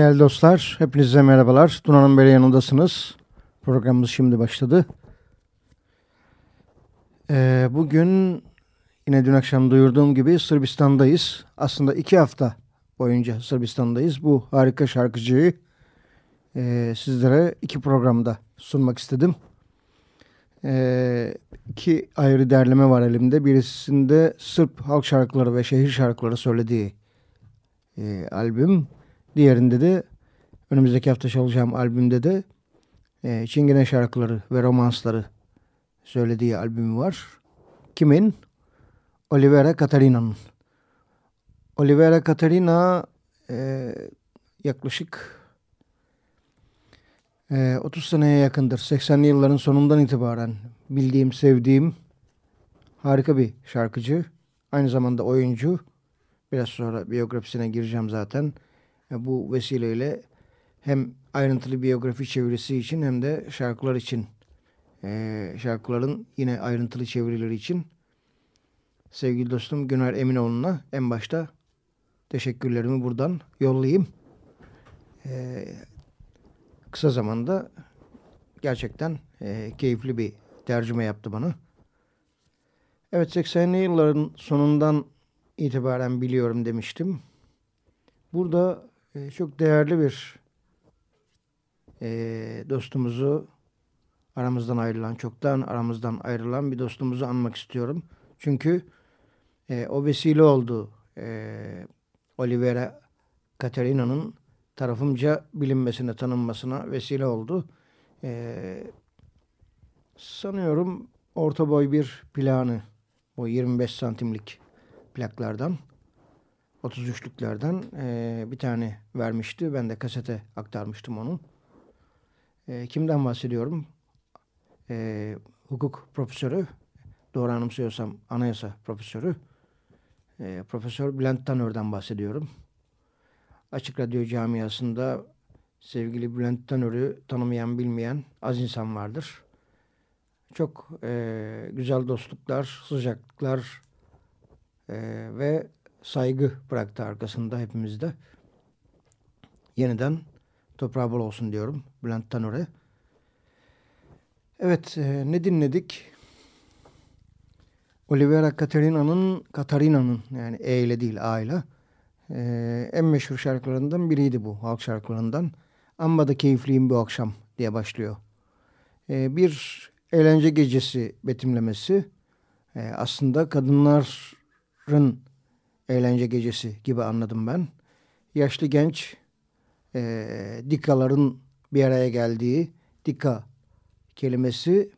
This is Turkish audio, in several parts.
Değerli dostlar, hepinize merhabalar. Duna'nın beri yanındasınız. Programımız şimdi başladı. Ee, bugün yine dün akşam duyurduğum gibi Sırbistan'dayız. Aslında iki hafta boyunca Sırbistan'dayız. Bu harika şarkıcıyı e, sizlere iki programda sunmak istedim. E, iki ayrı derleme var elimde. Birisinde Sırp halk şarkıları ve şehir şarkıları söylediği e, albüm. Diğerinde de önümüzdeki hafta çalacağım albümde de e, Çingene şarkıları ve romansları söylediği albümü var. Kimin? Olivera Katarina'nın. Olivera Katarina e, yaklaşık e, 30 seneye yakındır. 80'li yılların sonundan itibaren bildiğim, sevdiğim harika bir şarkıcı. Aynı zamanda oyuncu. Biraz sonra biyografisine gireceğim zaten. Bu vesileyle hem ayrıntılı biyografi çevirisi için hem de şarkılar için e, şarkıların yine ayrıntılı çevirileri için sevgili dostum Güner Eminoğlu'na en başta teşekkürlerimi buradan yollayayım. E, kısa zamanda gerçekten e, keyifli bir tercüme yaptı bana. Evet 80'li yılların sonundan itibaren biliyorum demiştim. Burada e, çok değerli bir e, dostumuzu aramızdan ayrılan, çoktan aramızdan ayrılan bir dostumuzu anmak istiyorum. Çünkü e, o vesile oldu e, Olivera Katerina'nın tarafımca bilinmesine, tanınmasına vesile oldu. E, sanıyorum orta boy bir planı, o 25 santimlik plaklardan, 33'lüklerden e, bir tane vermişti. Ben de kasete aktarmıştım onu. E, kimden bahsediyorum? E, hukuk profesörü, doğru anımsıyorsam anayasa profesörü, e, Profesör Bülent Tanör'den bahsediyorum. Açık Radyo camiasında sevgili Bülent Tanör'ü tanımayan bilmeyen az insan vardır. Çok e, güzel dostluklar, sıcaklıklar e, ve saygı bıraktı arkasında hepimizde. Yeniden toprağı bol olsun diyorum Bülent Tanör'e. Evet e, ne dinledik? Olivera Katarina'nın Katarina'nın yani E ile değil A ile e, en meşhur şarkılarından biriydi bu halk şarkılarından. Amma da keyifliyim bu akşam diye başlıyor. E, bir eğlence gecesi betimlemesi aslında kadınların eğlence gecesi gibi anladım ben. Yaşlı genç e, dikaların bir araya geldiği dika kelimesi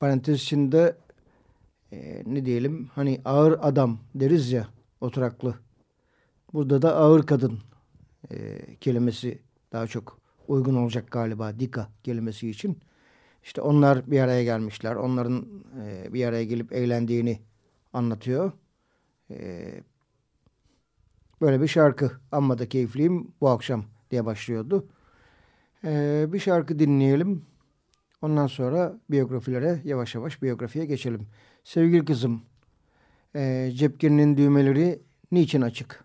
parantez içinde e, ne diyelim hani ağır adam deriz ya oturaklı. Burada da ağır kadın e, kelimesi daha çok uygun olacak galiba dika kelimesi için. İşte onlar bir araya gelmişler. Onların e, bir araya gelip eğlendiğini anlatıyor. E, böyle bir şarkı. Amma da keyifliyim bu akşam diye başlıyordu. E, bir şarkı dinleyelim. Ondan sonra biyografilere yavaş yavaş biyografiye geçelim. Sevgili kızım, e, cepkinin düğmeleri niçin açık?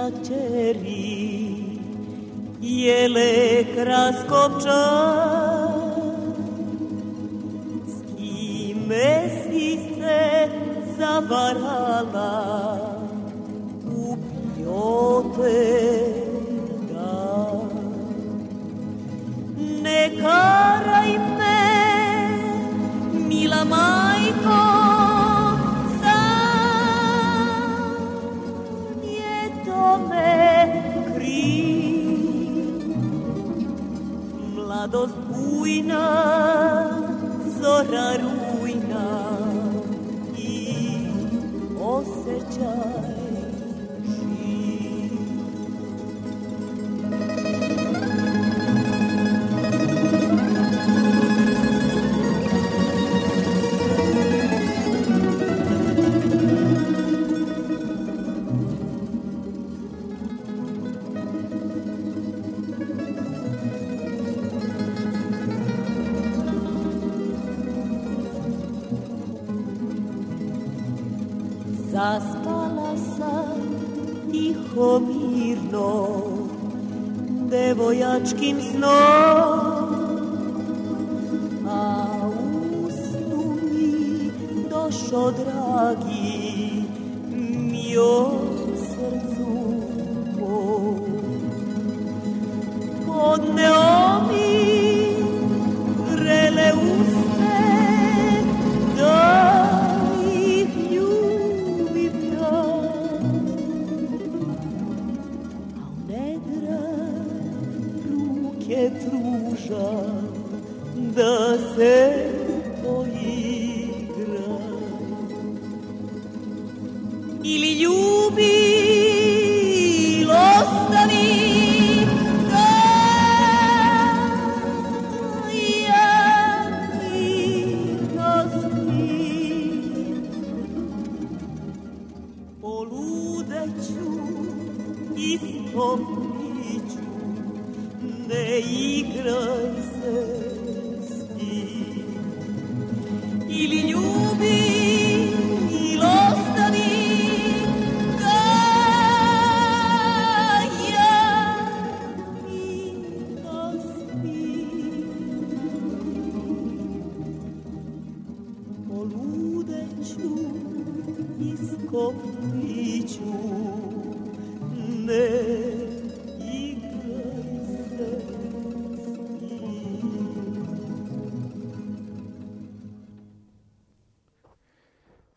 plăcerii, ele cresc občas. se zavarala u piote Ne karaj me, mila majko, mladost bujna, zora rujna i osjećaj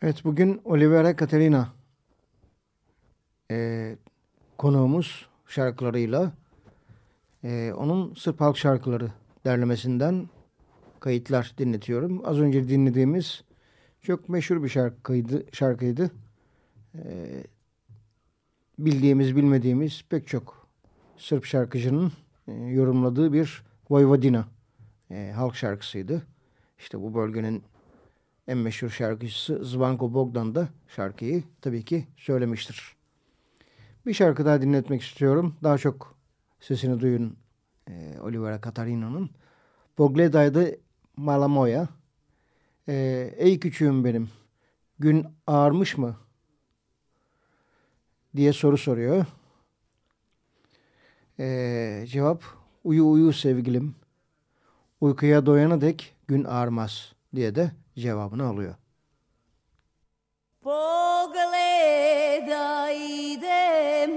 Evet bugün Olivera Caterina e, konuğumuz şarkılarıyla e, onun Sırp halk şarkıları derlemesinden kayıtlar dinletiyorum. Az önce dinlediğimiz çok meşhur bir şarkıydı. şarkıydı. E, bildiğimiz bilmediğimiz pek çok Sırp şarkıcının e, yorumladığı bir Vojvodina e, halk şarkısıydı. İşte bu bölgenin en meşhur şarkıcısı Zvanko Bogdan da şarkıyı tabii ki söylemiştir. Bir şarkı daha dinletmek istiyorum. Daha çok sesini duyun e, Olivera Katarina'nın. Pogledaydı Malamoya. E, Ey küçüğüm benim, gün ağarmış mı? diye soru soruyor. E, cevap, uyu uyu sevgilim. Uykuya doyana dek gün ağarmaz diye de cevabını alıyor. Pogledaj de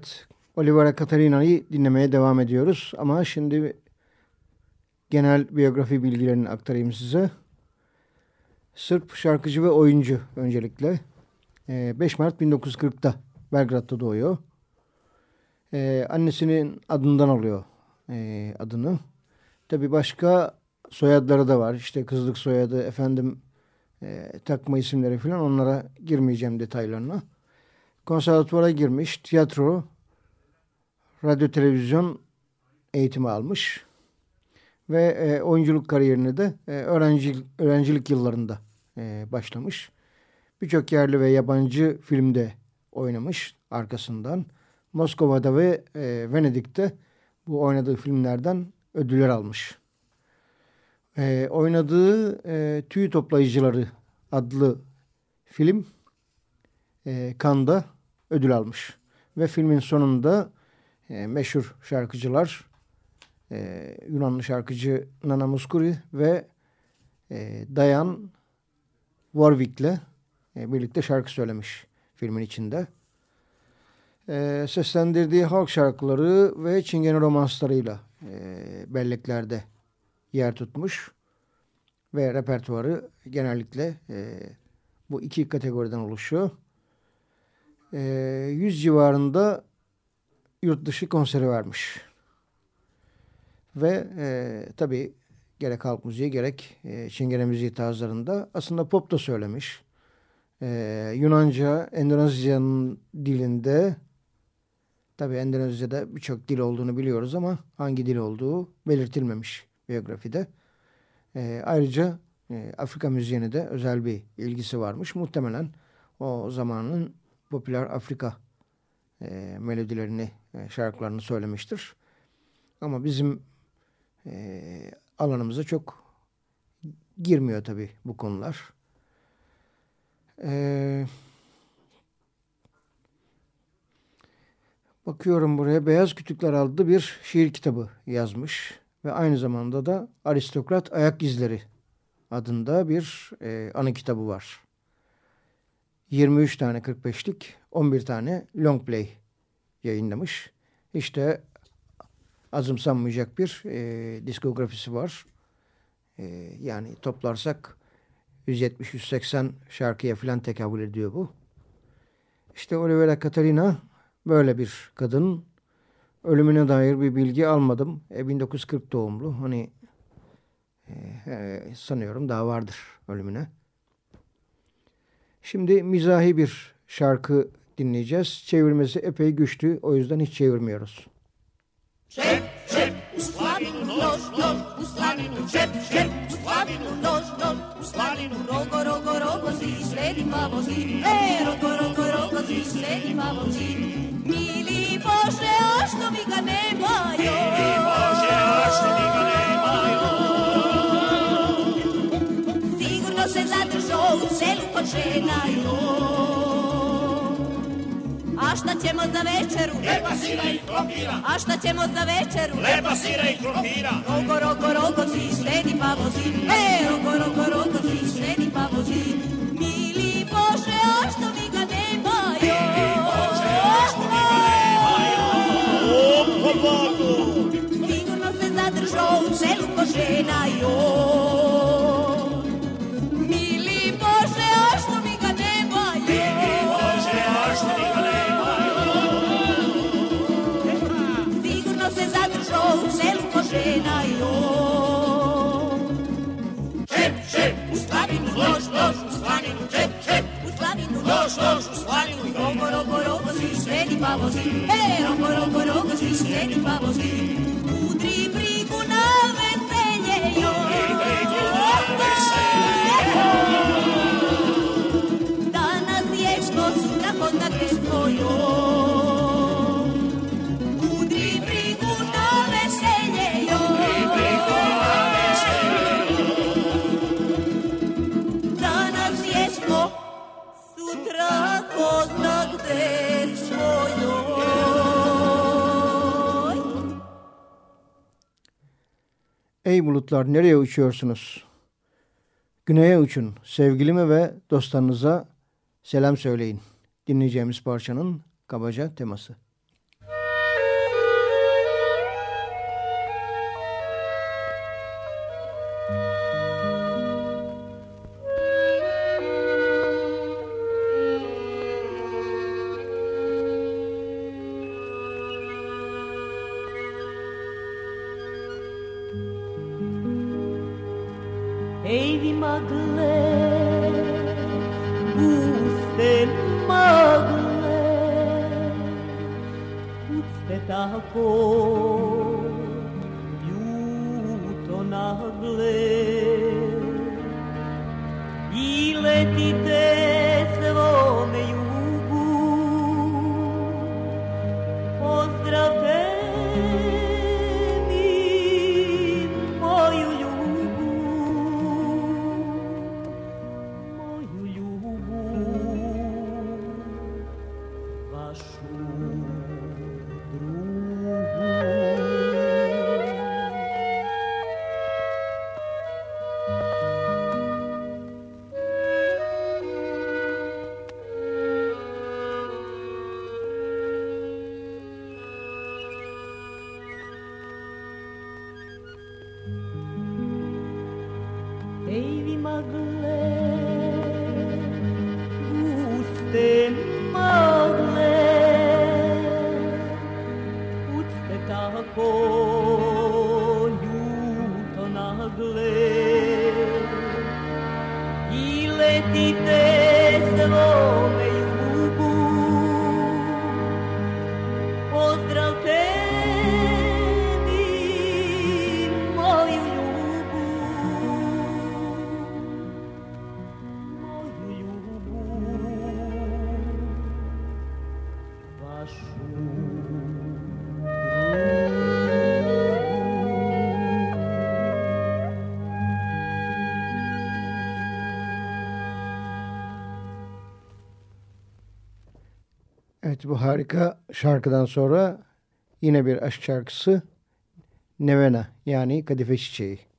Evet, Olivera Katarina'yı dinlemeye devam ediyoruz. Ama şimdi genel biyografi bilgilerini aktarayım size. Sırp şarkıcı ve oyuncu öncelikle. Ee, 5 Mart 1940'da Belgrad'da doğuyor. Ee, annesinin adından alıyor ee, adını. Tabi başka soyadları da var. İşte kızlık soyadı, efendim takma isimleri falan onlara girmeyeceğim detaylarına. Konservatuvara girmiş, tiyatro, radyo televizyon eğitimi almış ve e, oyunculuk kariyerini de e, öğrenci, öğrencilik yıllarında e, başlamış. Birçok yerli ve yabancı filmde oynamış arkasından. Moskova'da ve e, Venedik'te bu oynadığı filmlerden ödüller almış. E, oynadığı e, Tüy Toplayıcıları adlı film e, Cannes'da ödül almış. Ve filmin sonunda e, meşhur şarkıcılar e, Yunanlı şarkıcı Nana Muskuri ve e, Dayan Warwick'le e, birlikte şarkı söylemiş filmin içinde. E, seslendirdiği halk şarkıları ve çingene romanslarıyla e, belleklerde yer tutmuş ve repertuarı genellikle e, bu iki kategoriden oluşuyor. E, 100 civarında yurt dışı konseri vermiş. Ve e, tabii gerek halk müziği gerek e, Çingene müziği tarzlarında aslında pop da söylemiş. E, Yunanca, Endonezya'nın dilinde tabii Endonezya'da birçok dil olduğunu biliyoruz ama hangi dil olduğu belirtilmemiş biyografide. E, ayrıca e, Afrika müziğine de özel bir ilgisi varmış. Muhtemelen o zamanın popüler Afrika e, melodilerini, e, şarkılarını söylemiştir. Ama bizim e, alanımıza çok girmiyor tabii bu konular. Ee, bakıyorum buraya Beyaz Kütükler adlı bir şiir kitabı yazmış. Ve aynı zamanda da Aristokrat Ayak İzleri adında bir e, anı kitabı var. 23 tane 45'lik 11 tane long play yayınlamış. İşte azımsanmayacak bir e, diskografisi var. E, yani toplarsak 170-180 şarkıya falan tekabül ediyor bu. İşte Olivera Catalina böyle bir kadın. Ölümüne dair bir bilgi almadım. E, 1940 doğumlu. Hani e, e, sanıyorum daha vardır ölümüne. Şimdi mizahi bir şarkı dinleyeceğiz. Çevirmesi epey güçlü. O yüzden hiç çevirmiyoruz. Šep, šep, u slavinu nož, nož, u slavinu šep, šep, u slavinu nož, nož, u slavinu rogo, rogo, rogo, si sledi pa vozi, e, rogo, rogo, rogo, si sledi pa vozi. Mili Bože, a što mi ga nemaju? Mili Bože, a što mi žena, joj. A šta ćemo za večeru? Lepa sira i krompira, A šta ćemo za večeru? lepa sira i krompira. Rogo, rogo, rogo, si sledi pa vozi. E, rogo, rogo, rogo, si sledi pa vozi. Mili Bože, a što mi ga nemaju? Mili Bože, a što mi ga nemaju? Sigurno se zadržao u selu ko žena, joj. U selu ko žena, joj. Šep, šep, U slavinu nož, nož, u slavinu čep, čep, u slavinu nož, nož, u slavinu rogo, rogo, rogo, si sledi pa vozi, e, rogo, rogo, rogo, si sledi pa vozi. Bulutlar nereye uçuyorsunuz? Güneye uçun sevgilime ve dostlarınıza selam söyleyin. Dinleyeceğimiz parçanın kabaca teması. Bu harika şarkıdan sonra yine bir aşk şarkısı Nevena yani Kadife Çiçeği.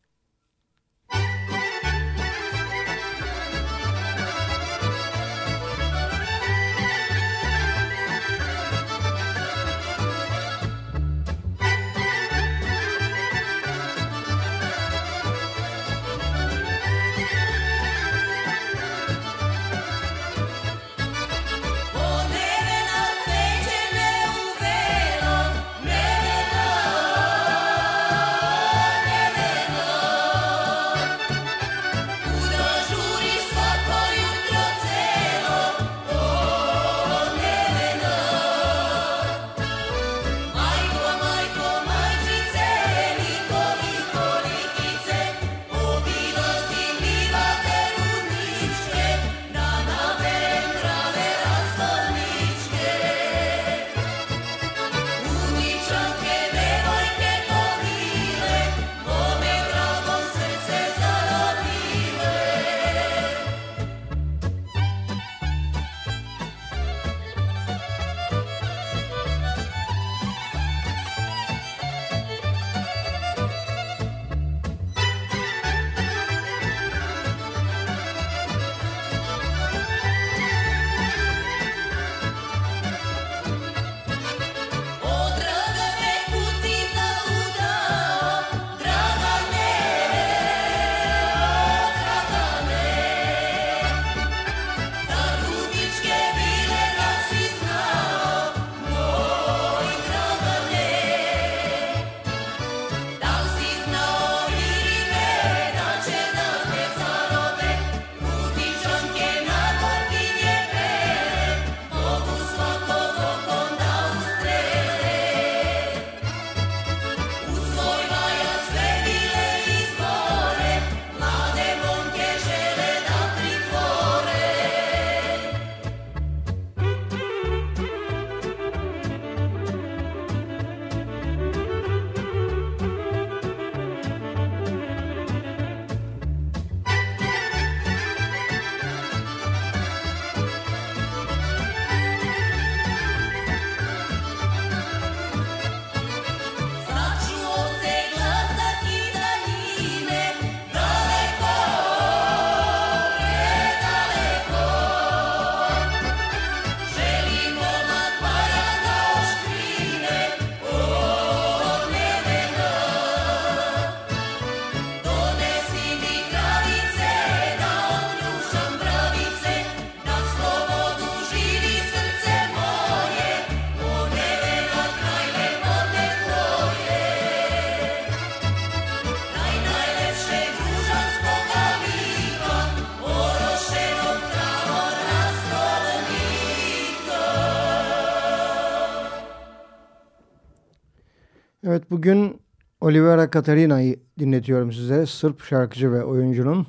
Evet bugün Olivera Katarina'yı dinletiyorum size. Sırp şarkıcı ve oyuncunun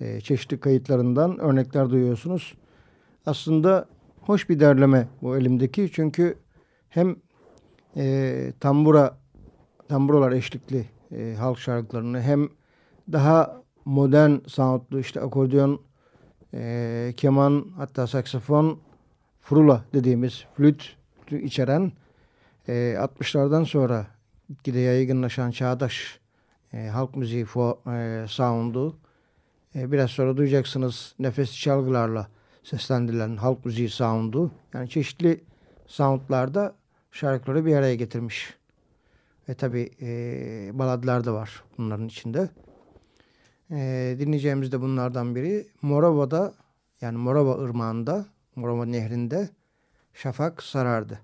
e, çeşitli kayıtlarından örnekler duyuyorsunuz. Aslında hoş bir derleme bu elimdeki. Çünkü hem e, tambura, tamburalar eşlikli e, halk şarkılarını hem daha modern soundlu işte akordeon, e, keman hatta saksafon, frula dediğimiz flüt içeren e, 60'lardan sonra gide yaygınlaşan çağdaş e, halk müziği fo, e, sound'u e, biraz sonra duyacaksınız nefes çalgılarla seslendirilen halk müziği sound'u yani çeşitli sound'larda şarkıları bir araya getirmiş. Ve tabi e, baladlar da var bunların içinde. Ee, dinleyeceğimiz de bunlardan biri. Morova'da yani Morova Irmağı'nda, Morova Nehri'nde şafak sarardı.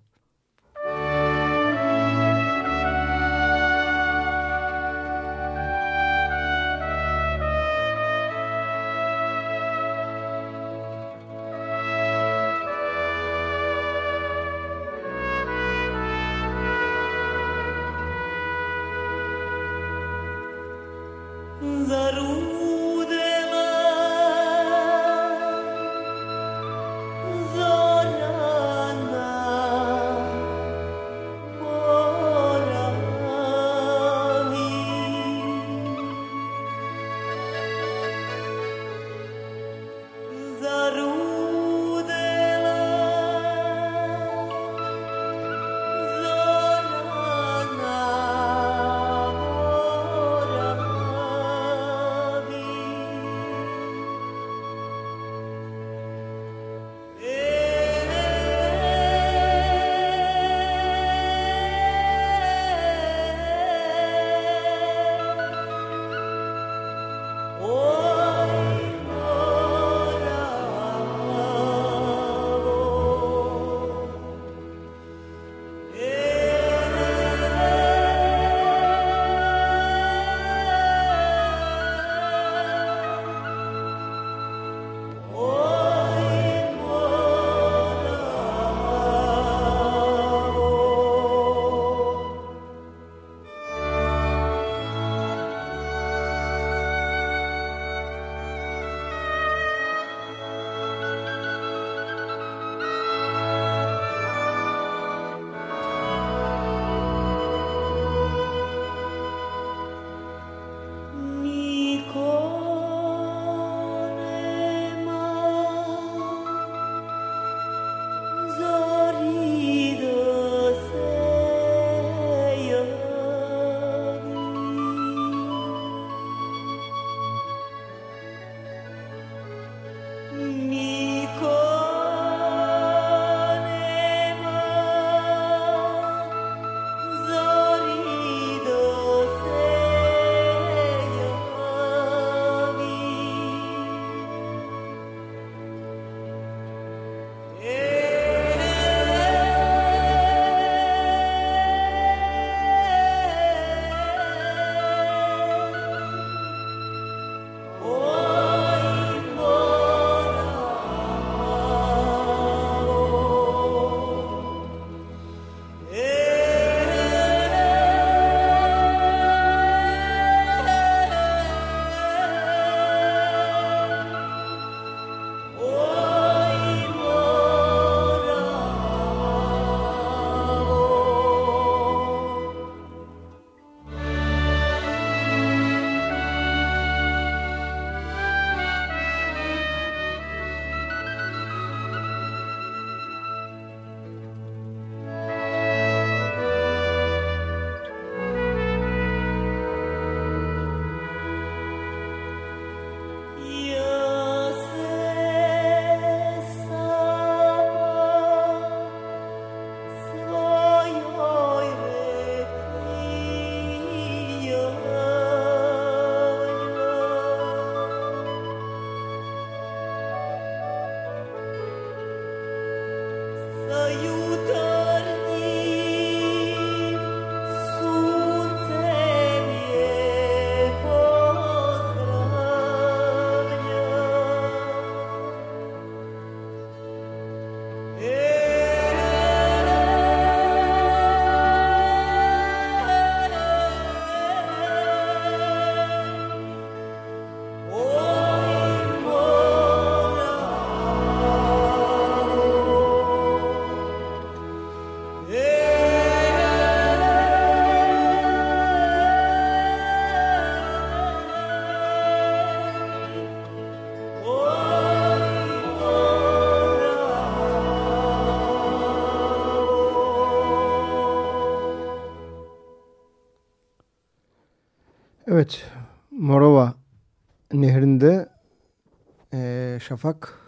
Şafak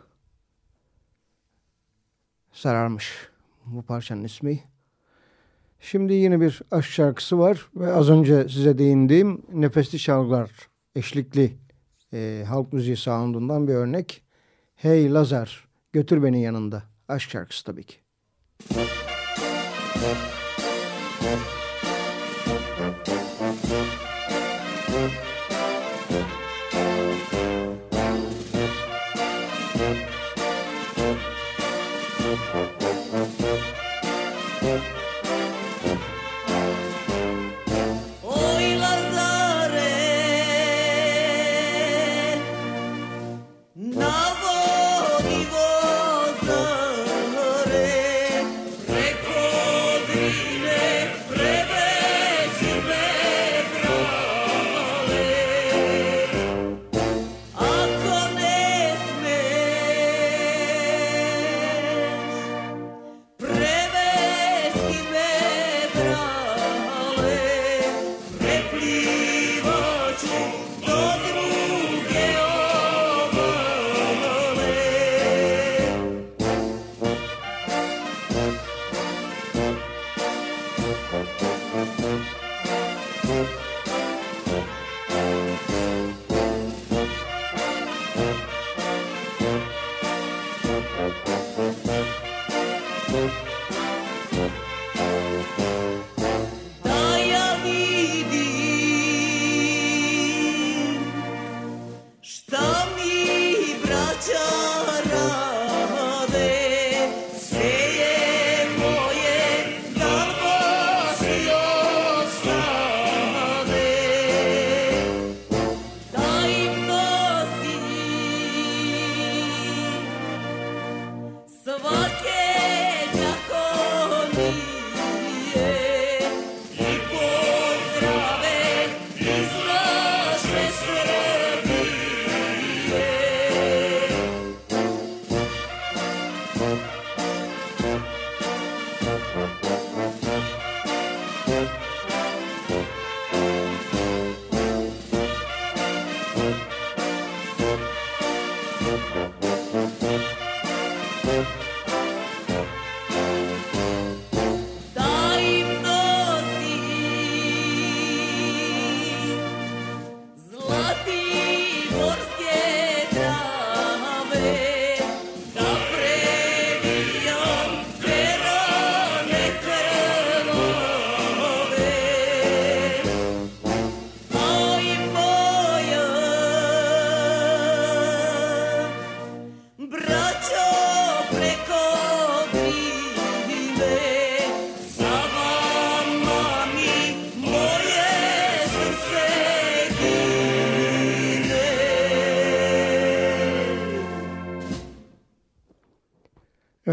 sararmış bu parçanın ismi. Şimdi yine bir aşk şarkısı var ve az önce size değindiğim nefesli çalgılar, eşlikli e, halk müziği soundundan bir örnek. Hey Lazar götür beni yanında. Aşk şarkısı tabii ki. Música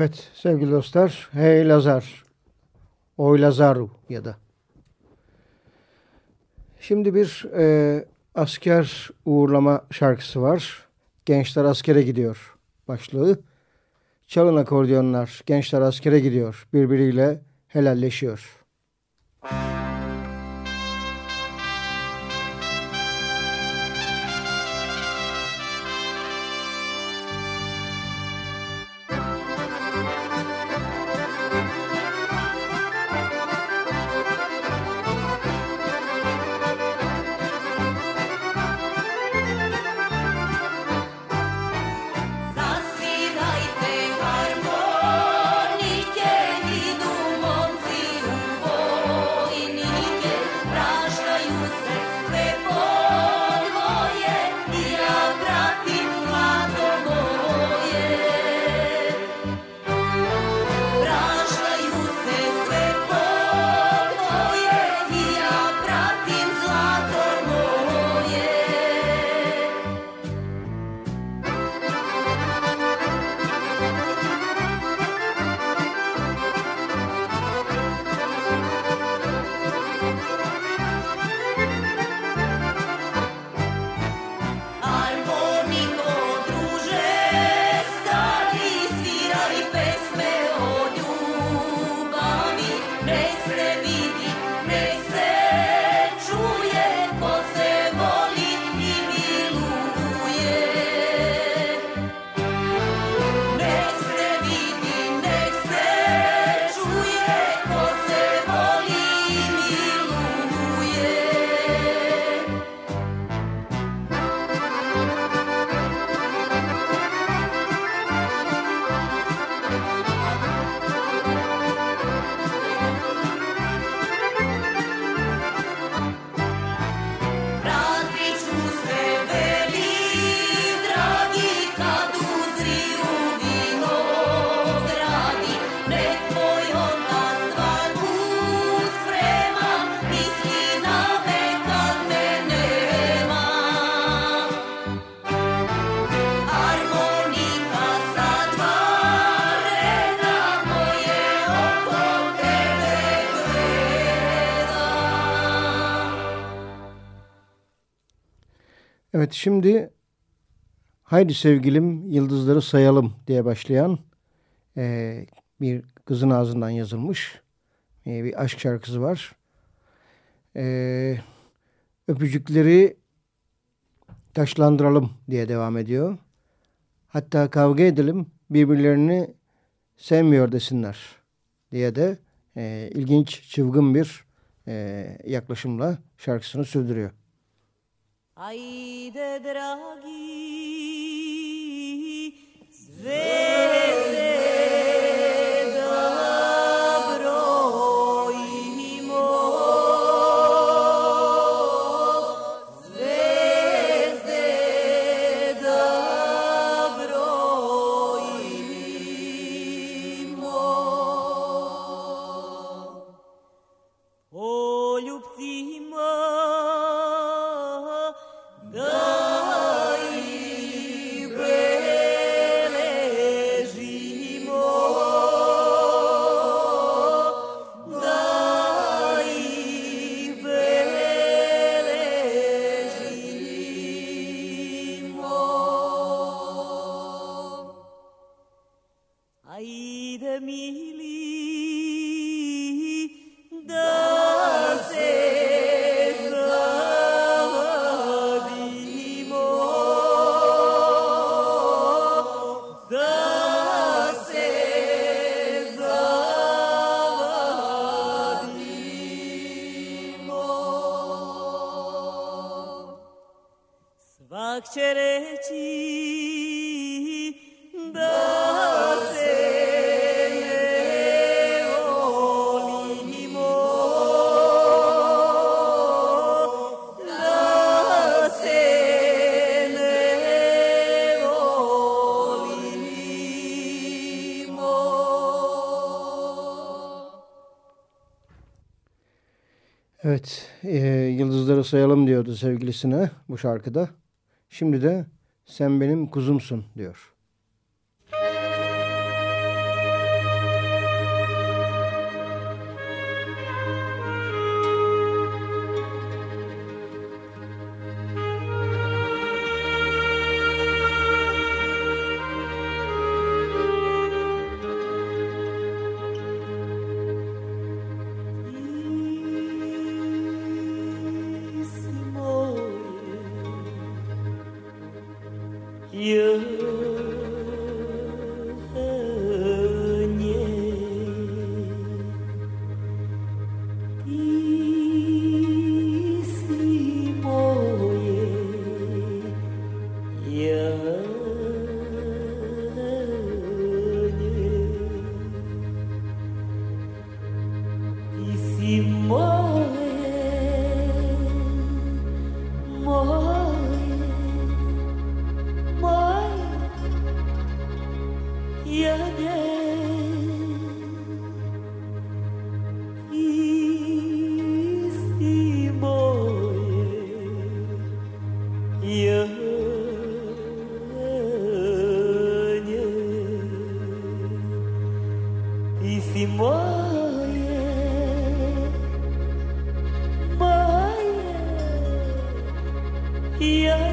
Evet sevgili dostlar. Hey Lazar. Oy Lazaru ya da. Şimdi bir e, asker uğurlama şarkısı var. Gençler askere gidiyor başlığı. Çalın akordiyonlar. Gençler askere gidiyor. Birbiriyle helalleşiyor. Müzik Evet şimdi haydi sevgilim yıldızları sayalım diye başlayan e, bir kızın ağzından yazılmış e, bir aşk şarkısı var. E, öpücükleri taşlandıralım diye devam ediyor. Hatta kavga edelim birbirlerini sevmiyor desinler diye de e, ilginç çılgın bir e, yaklaşımla şarkısını sürdürüyor. Ajde, dragi, zvezde Reći da se. Evet, e, yıldızları sayalım diyordu sevgilisine bu şarkıda. Şimdi de sen benim kuzumsun diyor. любви мое, мое, я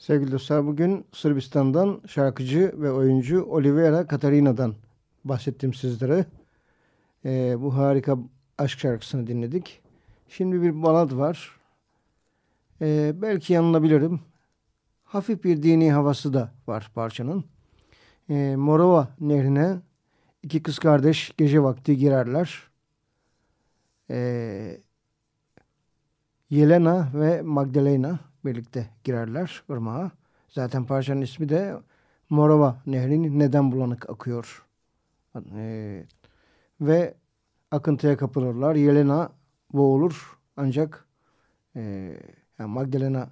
Sevgili dostlar bugün Sırbistan'dan şarkıcı ve oyuncu Olivera Katarina'dan bahsettim sizlere. Ee, bu harika aşk şarkısını dinledik. Şimdi bir balad var. Ee, belki yanılabilirim. Hafif bir dini havası da var parçanın. Ee, Morova nehrine iki kız kardeş gece vakti girerler. Ee, Yelena ve Magdalena birlikte girerler ırmağa. Zaten parçanın ismi de Morava Nehri'nin neden bulanık akıyor. Ee, ve akıntıya kapılırlar. Yelena boğulur ancak e, yani Magdalena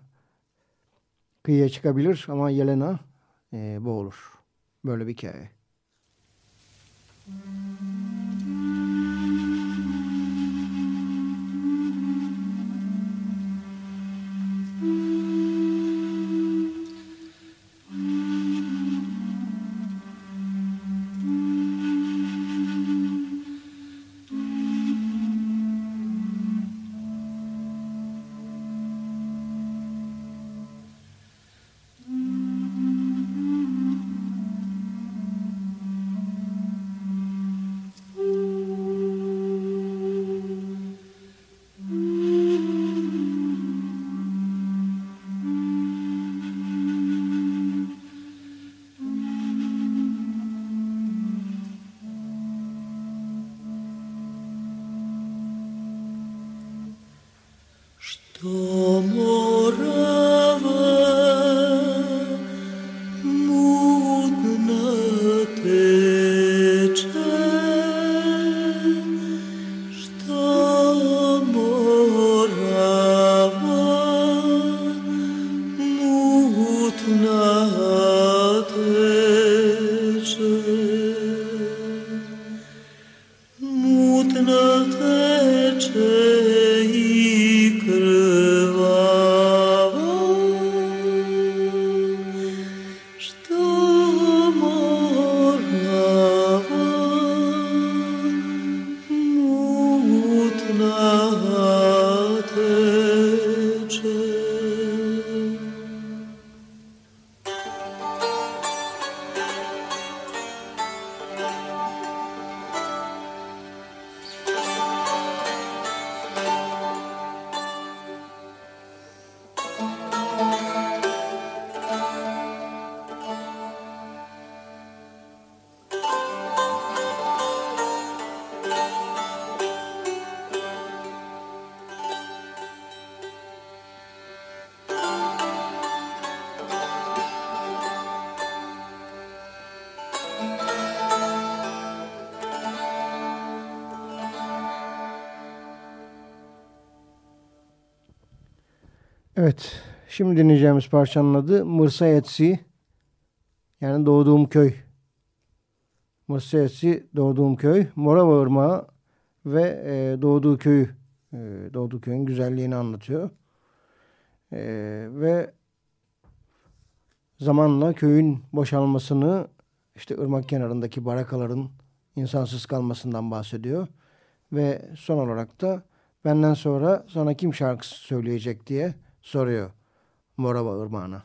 kıyıya çıkabilir ama Yelena e, boğulur. Böyle bir hikaye. Müzik Oh. Şimdi dinleyeceğimiz parçanın adı Mırsayetsi, yani doğduğum köy. Mırsayetsi doğduğum köy, Morava Irmağı ve e, doğduğu köyü, e, doğduğu köyün güzelliğini anlatıyor. E, ve zamanla köyün boşalmasını, işte ırmak kenarındaki barakaların insansız kalmasından bahsediyor. Ve son olarak da benden sonra sana kim şarkı söyleyecek diye soruyor Morava Irmağı'na.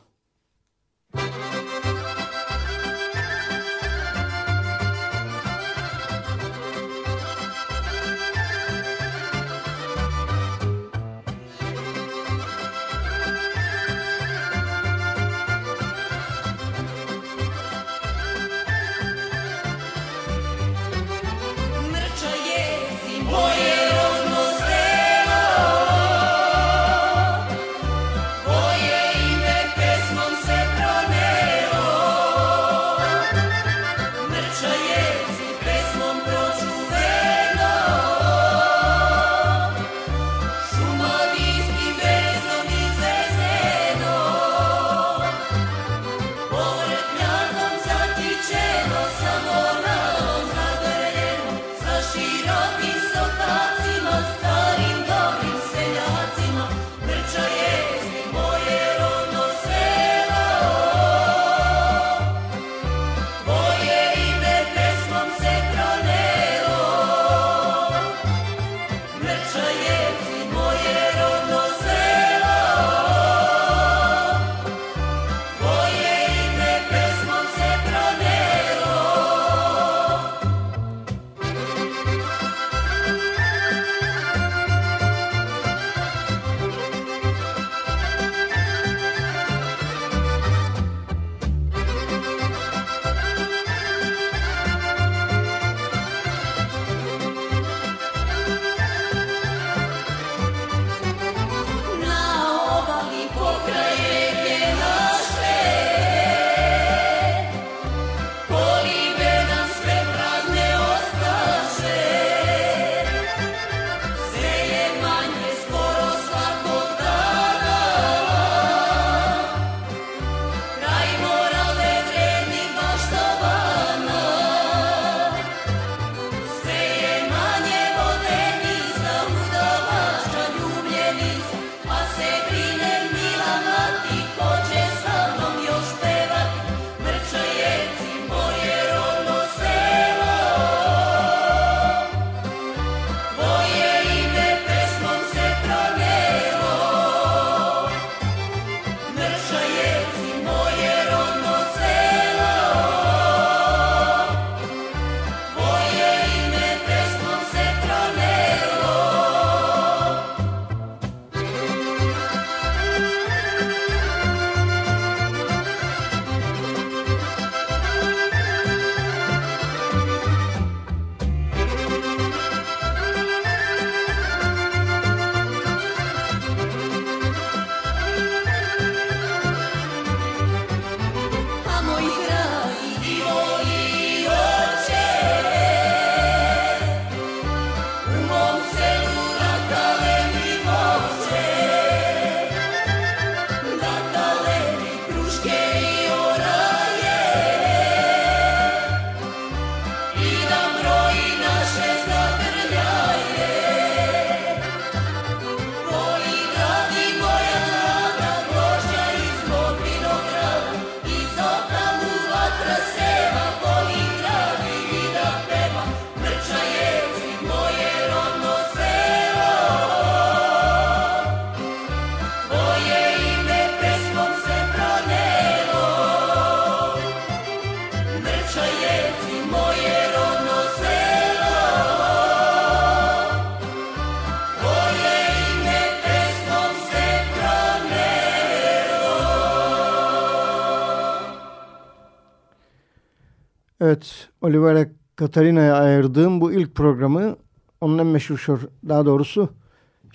Evet, Olivera Katarina'ya ayırdığım bu ilk programı onun en meşhur, daha doğrusu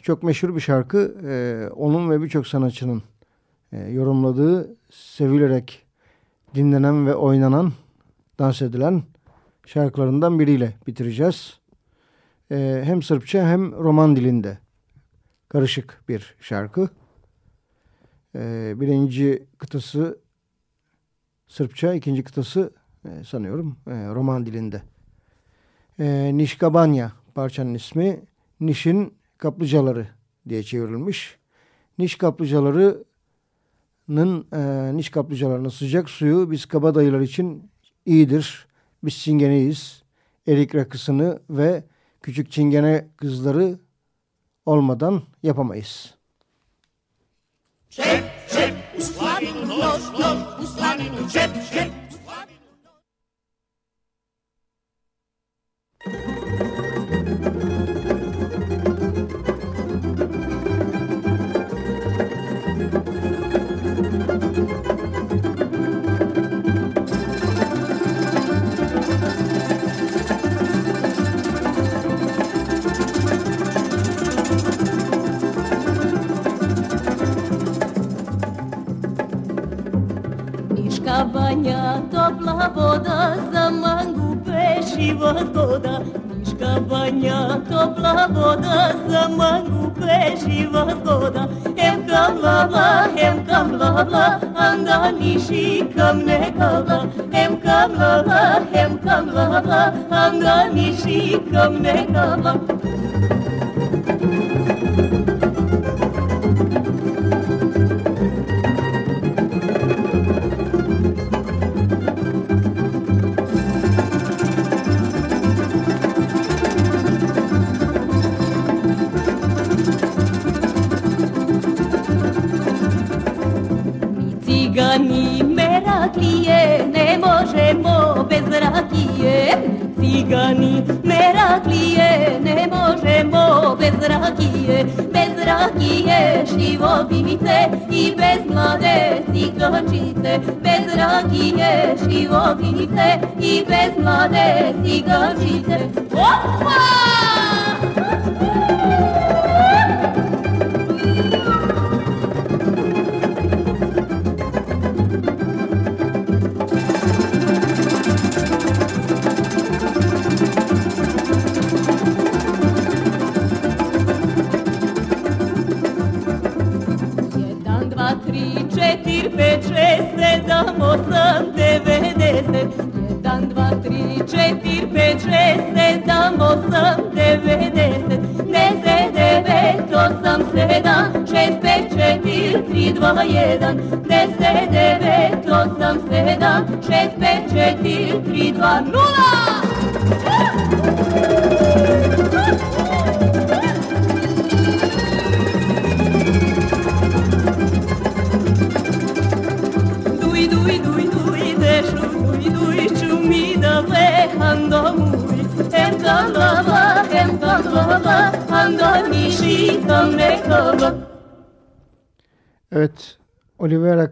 çok meşhur bir şarkı. Ee, onun ve birçok sanatçının e, yorumladığı, sevilerek dinlenen ve oynanan, dans edilen şarkılarından biriyle bitireceğiz. Ee, hem Sırpça hem Roman dilinde karışık bir şarkı. E, birinci kıtası Sırpça, ikinci kıtası e, sanıyorum e, roman dilinde. E, Nişkabanya parçanın ismi Niş'in kaplıcaları diye çevrilmiş. Niş kaplıcalarının e, Niş kaplıcalarının sıcak suyu biz kabadayılar için iyidir. Biz çingeneyiz. Erik rakısını ve küçük çingene kızları olmadan yapamayız. Čep, čep, u slavinu noć, noć, u slavinu вода, Мишка баня, топла вода, сама губежи възгода. Ем към лавла, ем към лавла, анда ниши към некала. Ем към лавла, ем към лавла, анда ниши към некала. Rakije živovice i bez mlade cigančice. Bez rakije živovice i bez mlade cigančice. Opa!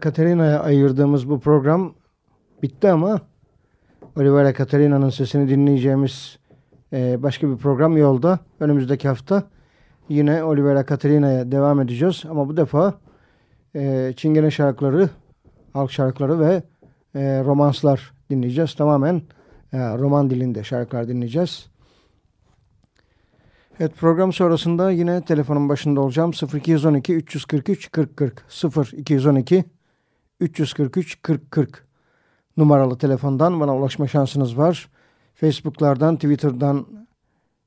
Katerina'ya ayırdığımız bu program bitti ama Olivera Katerina'nın sesini dinleyeceğimiz e, başka bir program yolda. Önümüzdeki hafta yine Olivera Katerina'ya devam edeceğiz ama bu defa e, Çingene şarkıları, halk şarkıları ve e, romanslar dinleyeceğiz. Tamamen roman dilinde şarkılar dinleyeceğiz. Evet program sonrasında yine telefonun başında olacağım. 0212 343 4040 0212 343 4040 numaralı telefondan bana ulaşma şansınız var. Facebook'lardan, Twitter'dan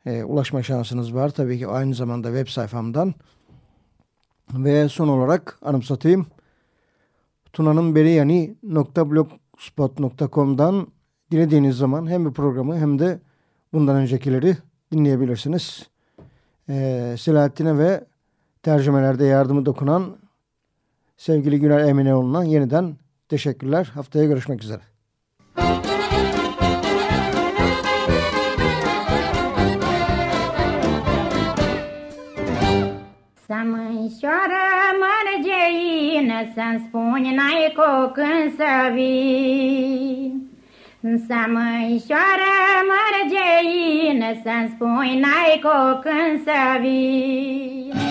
e, ulaşma şansınız var. Tabii ki aynı zamanda web sayfamdan. Ve son olarak anımsatayım. tunanınberiyani.blogspot.com'dan dilediğiniz zaman hem bir programı hem de bundan öncekileri dinleyebilirsiniz e, Selahattin'e ve tercümelerde yardımı dokunan sevgili Güler Emineoğlu'na yeniden teşekkürler. Haftaya görüşmek üzere. Să mânșoară mărgeină, Să-mi spuni n-ai cu când să vii. Să măișoară mărgeină, Să-mi spui n-ai cu când să vii.